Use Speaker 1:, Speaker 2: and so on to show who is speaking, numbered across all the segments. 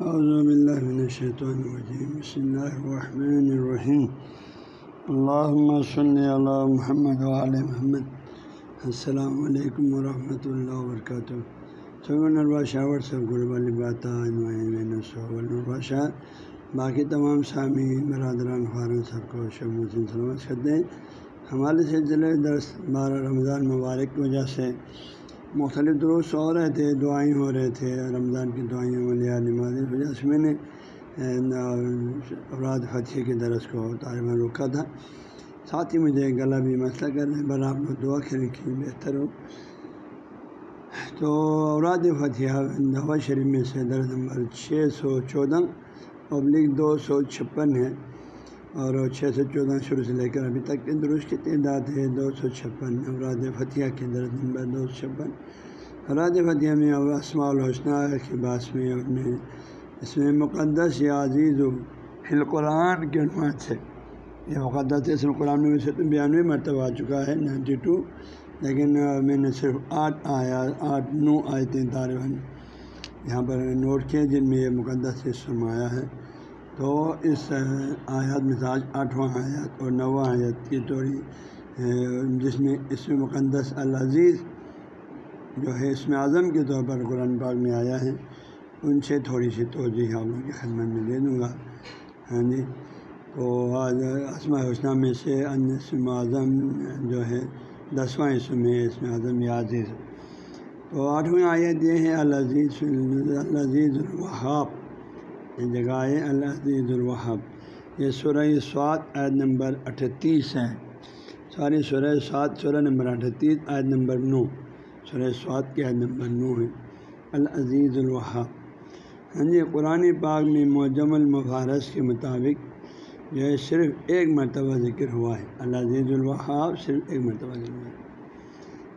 Speaker 1: اعوذ باللہ من الشیطان الرجیم بسم اللہ الرحمن الرحیم اللہم صلی علی محمد وعلی محمد. السلام علیکم ورحمۃ اللہ وبرکاتہ سگن الباشہ ورثہ غرب الباتا الباشہ باقی تمام سامعین، برادران خارن سب کو شموسن سلامت کرتے ہیں. ہمارے سلسلے درس بارہ رمضان مبارک کی وجہ سے مختلف دروس ہو رہے تھے دعائیں ہو رہے تھے، رمضان کی دعائیں ولیہ نماز وجہ سے میں نے اوراد فتح کے درس کو طالبان روکا تھا۔ ساتھ ہی مجھے گلا بھی مسئلہ کر رہے بر آپ کو دعا کریں کہ بہتر ہو۔ تو اوراد فتح دوا شریف میں سے درس نمبر چھ سو چودہ، پبلک دو سو چھپن ہے۔ اور چھ سو چودہ شروع سے لے کر ابھی تک کے درست کی تعداد ہے دو سو چھپن، اوراد فتح کے درد نمبر دو سو چھپن۔ اوراد فتح میں اسماء الحسنہ کے باس میں اور اس میں مقدس یا عزیز و القرآن کے عنوان سے۔ یہ مقدس اس القرآن میں سے تو بیانوے مرتبہ آ چکا ہے، نائنٹی ٹو، لیکن میں نے صرف آٹھ آیا، آٹھ، نو آئے تھے طالباً یہاں پر نوٹ کیے جن میں یہ مقدس اسم آیا ہے۔ تو اس آیات مزاج آٹھواں آیات اور نواں آیت کی توڑی جس میں اس میں مقدس العزیز جو ہے اس میں اعظم کے طور پر قرآن پاک میں آیا ہے، ان سے تھوڑی سی توجہ آپ لوگوں کی خدمت میں دے دوں گا۔ ہاں جی تو آج اسماء حسنہ میں سے ان اسم اعظم جو ہے، دسواں اسم میں اس میں اعظم یا عزیز۔ تو آٹھویں آیت یہ ہے العزیز العزیز الوہاب۔ یہ جگہ ہے العزیز الوحب یہ سورہ سوات عید نمبر اٹھتیس ہے۔ ساری سورہ سات سورہ نمبر اٹھتیس عید نمبر نو۔ سورہ سوات کی عید نمبر نو ہے۔ العزیز الوحب ہاں جی قرآن پاک میں معجم المفارس کے مطابق جو ہے صرف ایک مرتبہ ذکر ہوا ہے۔ العزیز الوحاب صرف ایک مرتبہ ذکر ہوا ہے۔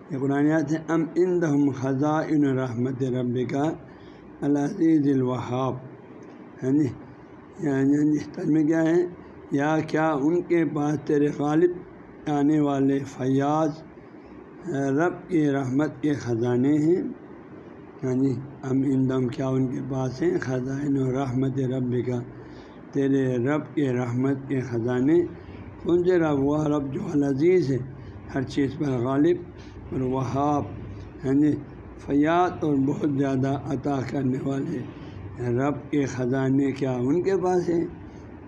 Speaker 1: یہ قرآنیات ہے، ام ان خزاں رحمت رب کا العزیز الوحاب ہے جی یعنی میں کیا ہے؟ یا کیا ان کے پاس تیرے غالب آنے والے فیاض، رب کی رحمت کے خزانے ہیں؟ ہاں جی ہم ان دم کیا ان کے پاس ہیں؟ خزائن و رحمت رب کا، تیرے رب کے رحمت کے خزانے۔ کون سے رب وہ رب جو العزیز ہے، ہر چیز پر غالب اور وہاب ہاں جی فیاض اور بہت زیادہ عطا کرنے والے۔ رب کے خزانے کیا ان کے پاس ہیں؟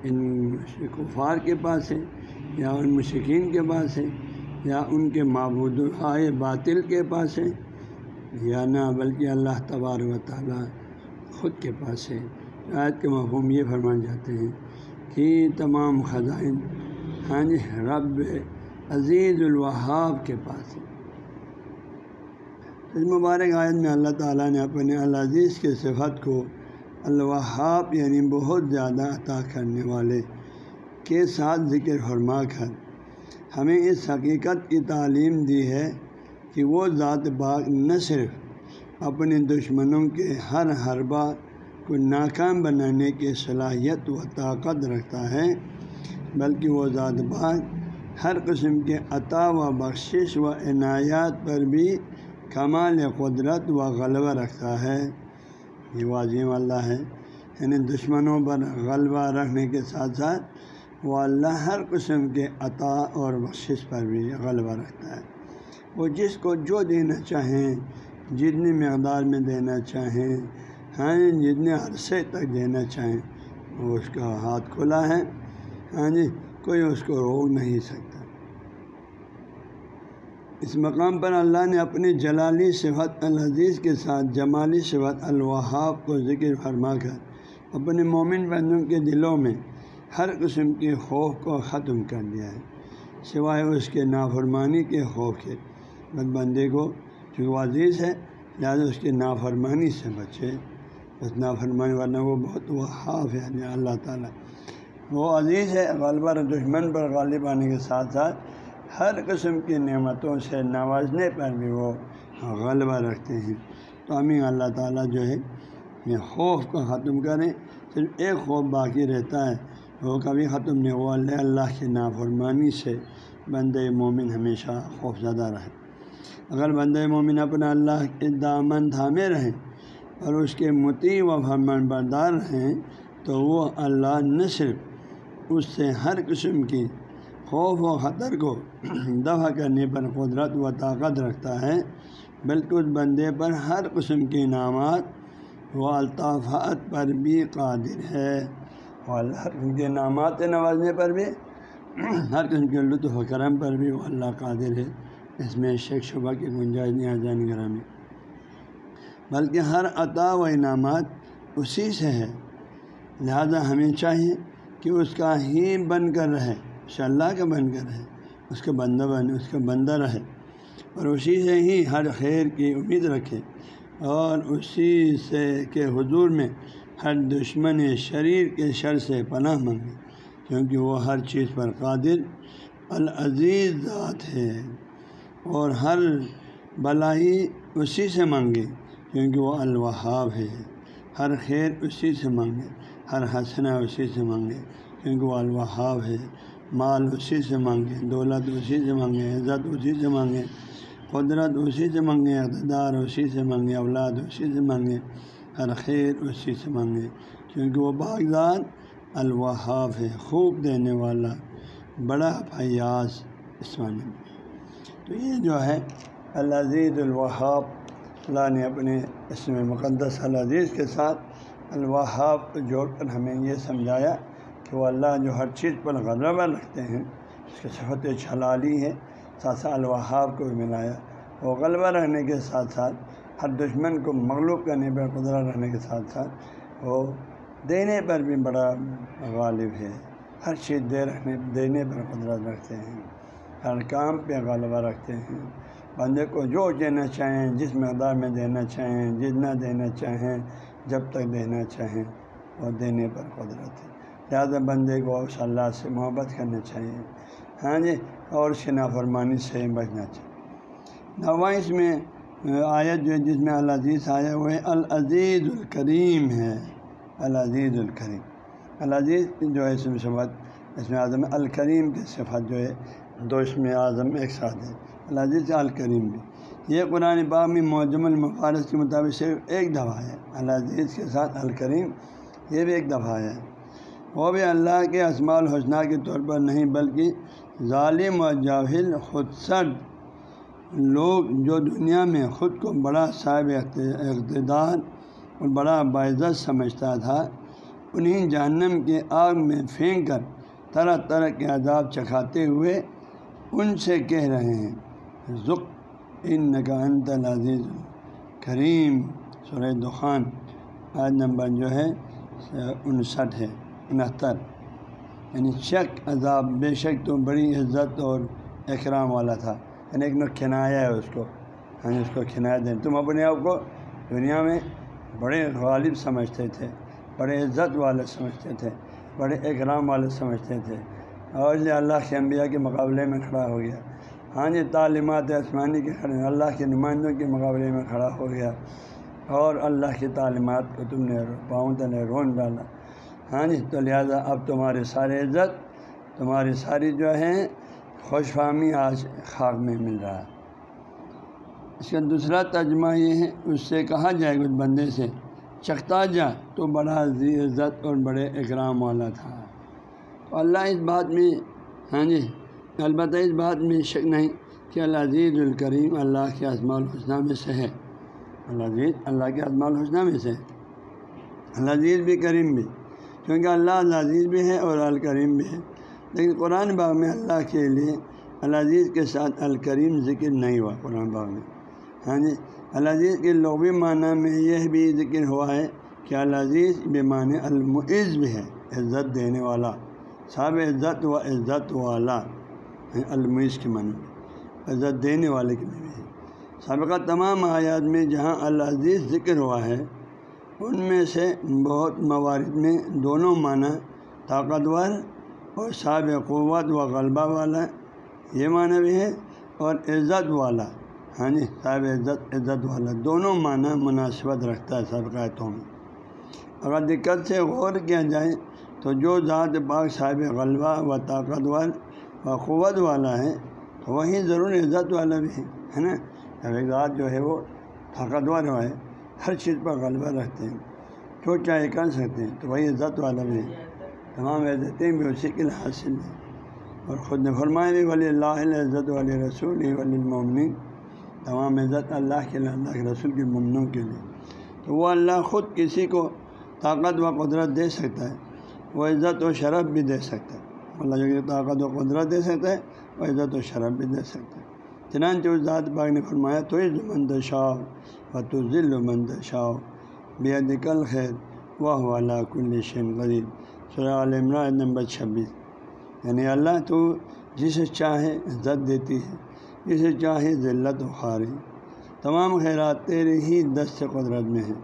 Speaker 1: ان کفار کے پاس ہے یا ان مشکین کے پاس ہے یا ان کے معبود آئے باطل کے پاس ہے یا نہ، بلکہ اللہ تبار و تعالیٰ خود کے پاس ہے آیت کے مفہوم یہ فرمائے جاتے ہیں کہ تمام خزائن ہاں جی رب عزیز الوہاب کے پاس ہے اس مبارک آیت میں اللہ تعالیٰ نے اپنے العزیز کے صفت کو الوہاب یعنی بہت زیادہ عطا کرنے والے کے ساتھ ذکر فرما کر ہمیں اس حقیقت کی تعلیم دی ہے کہ وہ ذات باغ نہ صرف اپنے دشمنوں کے ہر حربہ کو ناکام بنانے کی صلاحیت و طاقت رکھتا ہے، بلکہ وہ ذات باغ ہر قسم کے عطا و بخشش و عنایات پر بھی کمال قدرت و غلبہ رکھتا ہے۔ یہ واضح اللہ ہے۔ یعنی دشمنوں پر غلبہ رکھنے کے ساتھ ساتھ وہ اللہ ہر قسم کے عطا اور بخشش پر بھی غلبہ رکھتا ہے۔ وہ جس کو جو دینا چاہیں، جتنی مقدار میں دینا چاہیں ہاں جتنے عرصے تک دینا چاہیں، وہ اس کا ہاتھ کھلا ہے۔ ہاں جی کوئی اس کو روک نہیں سکتا۔ اس مقام پر اللہ نے اپنی جلالی صفت العزیز کے ساتھ جمالی صفت الوہاب کو ذکر فرما کر اپنے مومن بندوں کے دلوں میں ہر قسم کے خوف کو ختم کر دیا ہے۔ سوائے اس کے نافرمانی کے خوف کے۔ بد بندے کو جو عزیز ہے، لہٰذا اس کی نافرمانی سے بچے۔ بس نافرمانی ورنہ وہ بہت وہاب ہے یعنی اللہ تعالیٰ۔ وہ عزیز ہے غالبہ دشمن پر غالب آنے کے ساتھ ساتھ ہر قسم کی نعمتوں سے نوازنے پر بھی وہ غلبہ رکھتے ہیں۔ تو ہمیں اللہ تعالیٰ جو ہے، یہ خوف کو ختم کریں۔ صرف ایک خوف باقی رہتا ہے، وہ کبھی ختم نہیں وہ اللہ اللہ کی نافرمانی سے بند مومن ہمیشہ خوف زدہ رہے۔ اگر بند مومن اپنا اللہ کے دامن تھامے رہیں اور اس کے متی و فرمان بردار ہیں تو وہ اللہ نہ صرف اس سے ہر قسم کی خوف و خطر کو دفع کرنے پر قدرت و طاقت رکھتا ہے، بلکہ اس بندے پر ہر قسم کے انعامات و الطافات پر بھی قادر ہے۔ اور ہر قسم کے انعامات نوازنے پر بھی ہر قسم کے لطف و کرم پر بھی وہ اللہ قادر ہے۔ اس میں شیخ شبہ کی گنجائش نہیں آ جان گرامی بلکہ ہر عطا و انعامات اسی سے ہے۔ لہذا ہمیں چاہیے کہ اس کا ہی بن کر رہے۔ اس اللہ کا بن کر رہے اس کا بندہ بن اس کا بندہ رہے۔ اور اسی سے ہی ہر خیر کی امید رکھے۔ اور اسی سے کے حضور میں ہر دشمن شریر کے شر سے پناہ منگے کیونکہ وہ ہر چیز پر قادر العزیز ذات ہے۔ اور ہر بلائی اسی سے مانگے، کیونکہ وہ الوہاب ہے۔ ہر خیر اسی سے مانگے، ہر حسنہ اسی سے مانگے، کیونکہ وہ الوہاب ہے۔ مال اسی سے مانگے، دولت اسی سے مانگے، عزت اسی سے مانگے، قدرت اسی سے مانگے، اقتدار اسی سے مانگے، اولاد اسی سے مانگے، ہر خیر اسی سے مانگے۔ کیونکہ وہ باغذات الوہاب ہے، خوب دینے والا، بڑا فیاض اسمانی تو یہ جو ہے، العزیز الوہاب، اللہ نے اپنے اس میں مقدس العزیز کے ساتھ الوہاب کو جوڑ کر ہمیں یہ سمجھایا۔ کہ وہ اللہ جو ہر چیز پر غلبہ رکھتے ہیں، اس کے صفت چھلالی ہے ساتھ ساتھ الوہاب کو بھی ملایا۔ وہ غلبہ رہنے کے ساتھ ساتھ ہر دشمن کو مغلوب کرنے پر قدرت رہنے کے ساتھ ساتھ وہ دینے پر بھی بڑا غالب ہے۔ ہر چیز دے رکھنے دینے پر قدرت رکھتے ہیں۔ ہر کام پہ غلبہ رکھتے ہیں۔ بندے کو جو دینا چاہیں، جس مقدار میں دینا چاہیں، جتنا دینا چاہیں، جب تک دینا چاہیں، وہ دینے پر قدرت ہے۔ لہٰذا بندے کو اس اللہ سے محبت کرنا چاہیے۔ ہاں جی اور اس کی نافرمانی سے بچنا چاہیے۔ نواں اس میں آیت جو ہے، جس میں العزیز آیا، وہ ہے، العزیز الکریم ہے۔ العزیز الکریم۔ العزیز جو ہے، اس میں صفت اس میں اعظم الکریم کی صفت جو ہے، دو اس میں اعظم ایک ساتھ ہے العزیز الکریم بھی۔ یہ قرآن باغ میں معجم المفارس کے مطابق صرف ایک دفعہ ہے۔ العزیز کے ساتھ الکریم، یہ بھی ایک دفعہ ہے۔ وہ بھی اللہ کے اسماع الحسنہ کے طور پر نہیں، بلکہ ظالم و جاہل، خود سر لوگ جو دنیا میں خود کو بڑا صاحب اقتدار اور بڑا باعزت سمجھتا تھا، انہیں جہنم کے آگ میں پھینک کر طرح طرح کے عذاب چکھاتے ہوئے ان سے کہہ رہے ہیں ذک ان انت العزیز کریم سورہ دخان آج نمبر جو ہے، انسٹھ ہے۔ انہتر یعنی شک، عذاب، بے شک تو بڑی عزت اور اکرام والا تھا۔ یعنی ایک نو کھنایا ہے اس کو۔ ہاں اس کو کھنایا دیں تم اپنے آپ کو دنیا میں بڑے غالب سمجھتے تھے، بڑے عزت والے سمجھتے تھے، بڑے اکرام والے سمجھتے تھے۔ اور یہ اللہ کے انبیاء کے مقابلے میں کھڑا ہو گیا۔ ہاں جی تعلیمات آسمانی کے کھڑے اللہ کے نمائندوں کے مقابلے میں کھڑا ہو گیا۔ اور اللہ کی تعلیمات کو تم نے پاؤں تلے رون ڈالا۔ ہاں جی تو لہٰذا اب تمہاری ساری عزت تمہاری ساری جو ہے خوش فہمی آج خاک میں مل رہا ہے۔ اس کا دوسرا ترجمہ یہ ہے، اس سے کہا جائے اس بندے سے، چکھتا جا تو بڑا عزت اور بڑے اکرام والا تھا۔ تو اللہ اس بات میں ہاں جی البتہ اس بات میں شک نہیں کہ اللہ عزیز الکریم اللہ کے اعظماء الحسنہ میں سے ہے۔ اللہ عزیز، اللہ کے اعظماء الحسنہ میں سے اللہ عزیز بھی کریم بھی۔ کیونکہ اللہ عزیز بھی ہے اور الکریم بھی ہے۔ لیکن قرآن باغ میں اللہ کے لیے العزیز کے ساتھ الکریم ذکر نہیں ہوا قرآن باغ میں۔ ہاں جی العزیز کے لغوی معنیٰ میں یہ بھی ذکر ہوا ہے کہ العزیز بے معنی المعز بھی ہے، عزت دینے والا۔ صاحب عزت و عزت والا یعنی المعز کے معنی عزت دینے والے کے معنی ہے۔ سابقہ تمام آیات میں جہاں العزیز ذکر ہوا ہے ان میں سے بہت موارد میں دونوں معنی طاقتور اور صاب قوت و غلبہ والا یہ معنی بھی ہے اور عزت والا ہاں جی صاحب عزت عزت والا، دونوں معنی مناسبت رکھتا ہے سرکایتوں میں۔ اگر دقت سے غور کیا جائے تو جو ذات پاک صاحب غلبہ و طاقتور و قوت والا ہے تو ضرور عزت والا بھی ہے نا؟ ذات جو ہے وہ طاقتور ہے ہر چیز پر غلبہ رکھتے ہیں۔ جو چاہے کر سکتے ہیں، تو وہی عزت والا بھی ہے۔ تمام عزتیں بھی اسی کے حاصل ہیں۔ اور خود نے فرمایا بھی، ولی اللہ عزت ولی رسول، ولی المن تمام عزت اللہ کے لیے، اللہ کے رسول کے ممنوع کے لیے۔ تو وہ اللہ خود کسی کو طاقت و قدرت دے سکتا ہے، وہ عزت و شرف بھی دے سکتا ہے۔ اللہ جو طاقت و قدرت دے سکتا ہے، وہ عزت و شرف بھی دے سکتا ہے۔ چنانچہ اس ذات باغ نے فرمایا، تو عز مند شاہ و ذل و مند بے کل خیر واہ والا کل شین غریب سر عالمرا نمبر چھبیس۔ یعنی اللہ تو جسے چاہے عزت دیتی ہے، جسے چاہے ذلت و خاری تمام خیرات تیرے ہی دست قدرت میں ہیں۔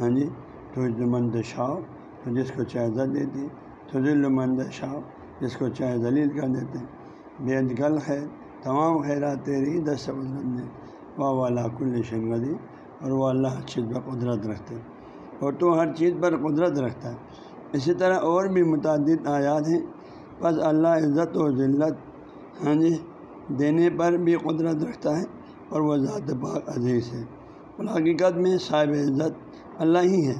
Speaker 1: ہاں جی تو عز مند تو جس کو چاہے عزت دیتی ہے تو ذل مند جس کو چاہے ذلیل کر دیتے۔ بے کل خیر تمام خیرات تیری ہی دس قدرت میں واہ والا کل شنگدی اور وہ اللہ ہر چیز پر قدرت رکھتے اور تو ہر چیز پر قدرت رکھتا ہے۔ اسی طرح اور بھی متعدد آیات ہیں۔ بس اللہ عزت و ذلت ہاں جی دینے پر بھی قدرت رکھتا ہے، اور وہ ذات پاک عزیز ہے۔ اور حقیقت میں صاحب عزت اللہ ہی ہے۔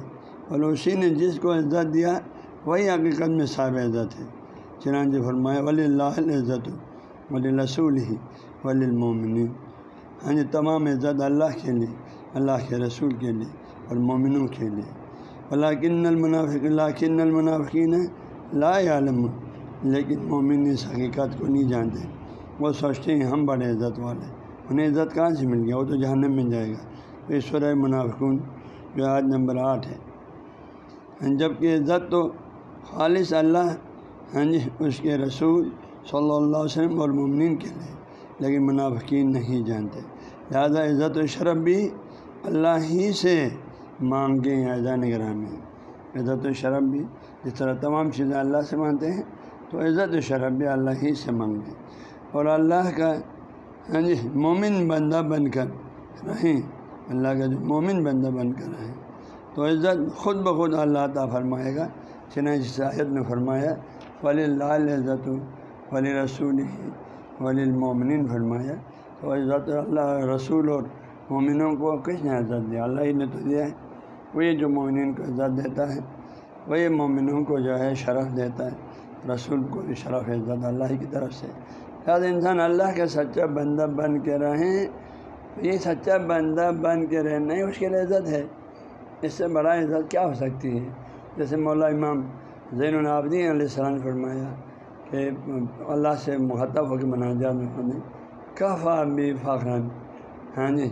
Speaker 1: اور اسی نے جس کو عزت دیا، وہی حقیقت میں صاحب عزت ہے۔ چنانچہ فرمایا ولی اللہ عزت ولی رسول ہی ولی المومن ہاں جی تمام عزت اللہ کے لیے، اللہ کے رسول کے لیے اور مومنوں کے لیے۔ اللہ کن المنافق اللہ کن المنافقین لا عالم لیکن مومن اس حقیقت کو نہیں جانتے۔ وہ سوچتے ہیں ہم بڑے عزت والے انہیں عزت کہاں سے مل گیا؟ وہ تو جہنم میں جائے گا۔ ایشور منافقن جو آج نمبر آٹھ ہے۔ یعنی جبکہ عزت تو خالص اللہ ہاں جی اس کے رسول صلی اللہ علیہ وسلم اور ممنین کے لیے۔ لیکن منافقین نہیں جانتے۔ لہٰذا عزت و شرف بھی اللہ ہی سے مانگے اعضا نگران میں۔ عزت و شرف بھی جس طرح تمام چیزیں اللہ سے مانتے ہیں، تو عزت و شرف بھی اللہ ہی سے مانگیں۔ اور اللہ کا ہاں جی مومن بندہ بن کر رہیں، اللہ کا جو مومن بندہ بن کر رہیں، تو عزت خود بخود اللہ تعالیٰ فرمائے گا۔ چنانچہ آیت میں فرمایا ولی اللہ عزت ولی رسول ولی المومن فرمایا تو عزت اللہ رسول اور مومنوں کو کس نے عزت دیا اللہ ہی نے تو دیا ہے۔ وہی جو مومنین کو عزت دیتا ہے وہی مومنوں کو جو ہے شرف دیتا ہے، رسول کو بھی شرف عزت اللہ کی طرف سے۔ لہٰذا انسان اللہ کا سچا بندہ بن کے رہیں یہ سچا بندہ بن کے رہنا ہی اس کے لیے عزت ہے۔ اس سے بڑا عزت کیا ہو سکتی ہے؟ جیسے مولا امام زین العابدین علیہ السلام نے فرمایا کہ اللہ سے محتب ہو کے مناجات میں ہمیں کفا بھی فخرن ہاں جی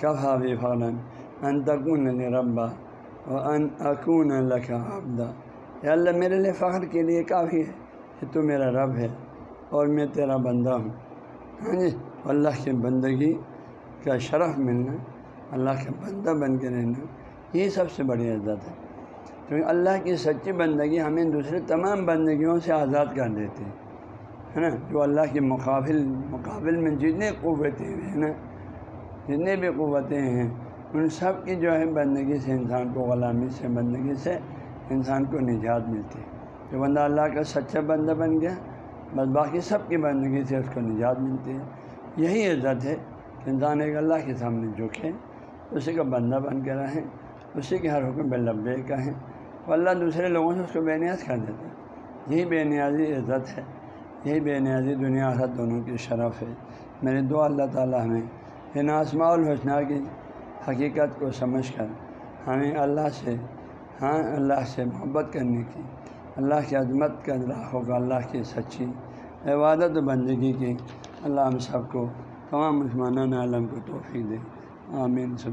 Speaker 1: کفا بھی فخرن ان تکون ربا اور ان اکون اللہ کا آبدا یا اللہ، میرے لیے فخر کے لیے کافی ہے کہ تو میرا رب ہے اور میں تیرا بندہ ہوں۔ ہاں جی اللہ کے بندگی کا شرف ملنا، اللہ کا بندہ بن کے رہنا، یہ سب سے بڑی عزت ہے۔ کیونکہ اللہ کی سچی بندگی ہمیں دوسرے تمام بندگیوں سے آزاد کر دیتی ہے نا؟ جو اللہ کے مقابل مقابل میں جتنے قوتیں ہیں نا؟ جتنے بھی قوتیں ہیں، ان سب کی جو ہے بندگی سے انسان کو غلامی سے، بندگی سے انسان کو نجات ملتی ہے۔ جو بندہ اللہ کا سچا بندہ بن گیا، بس باقی سب کی بندگی سے اس کو نجات ملتی ہے۔ یہی عزت ہے کہ انسان ایک اللہ کے سامنے جھکے، اسی کا بندہ بن کے رہیں اسی کے ہر حکم بے لبے کہیں وہ اللہ دوسرے لوگوں سے اس کو بے نیاز کر دیتا ہے یہی بے نیازی عزت ہے، یہی بے نیازی دنیا حرت دونوں کی شرف ہے۔ میرے دو اللہ تعالیٰ ہمیں ان آسماء الحسنہ کی حقیقت کو سمجھ کر ہمیں اللہ سے ہاں اللہ سے محبت کرنے کی، اللہ کی عظمت کا راہ کا اللہ کی سچی عبادت و بندگی کی۔ اللہ ہم سب کو تمام مسلمان عالم کو توفیق دے۔ آمین۔ سب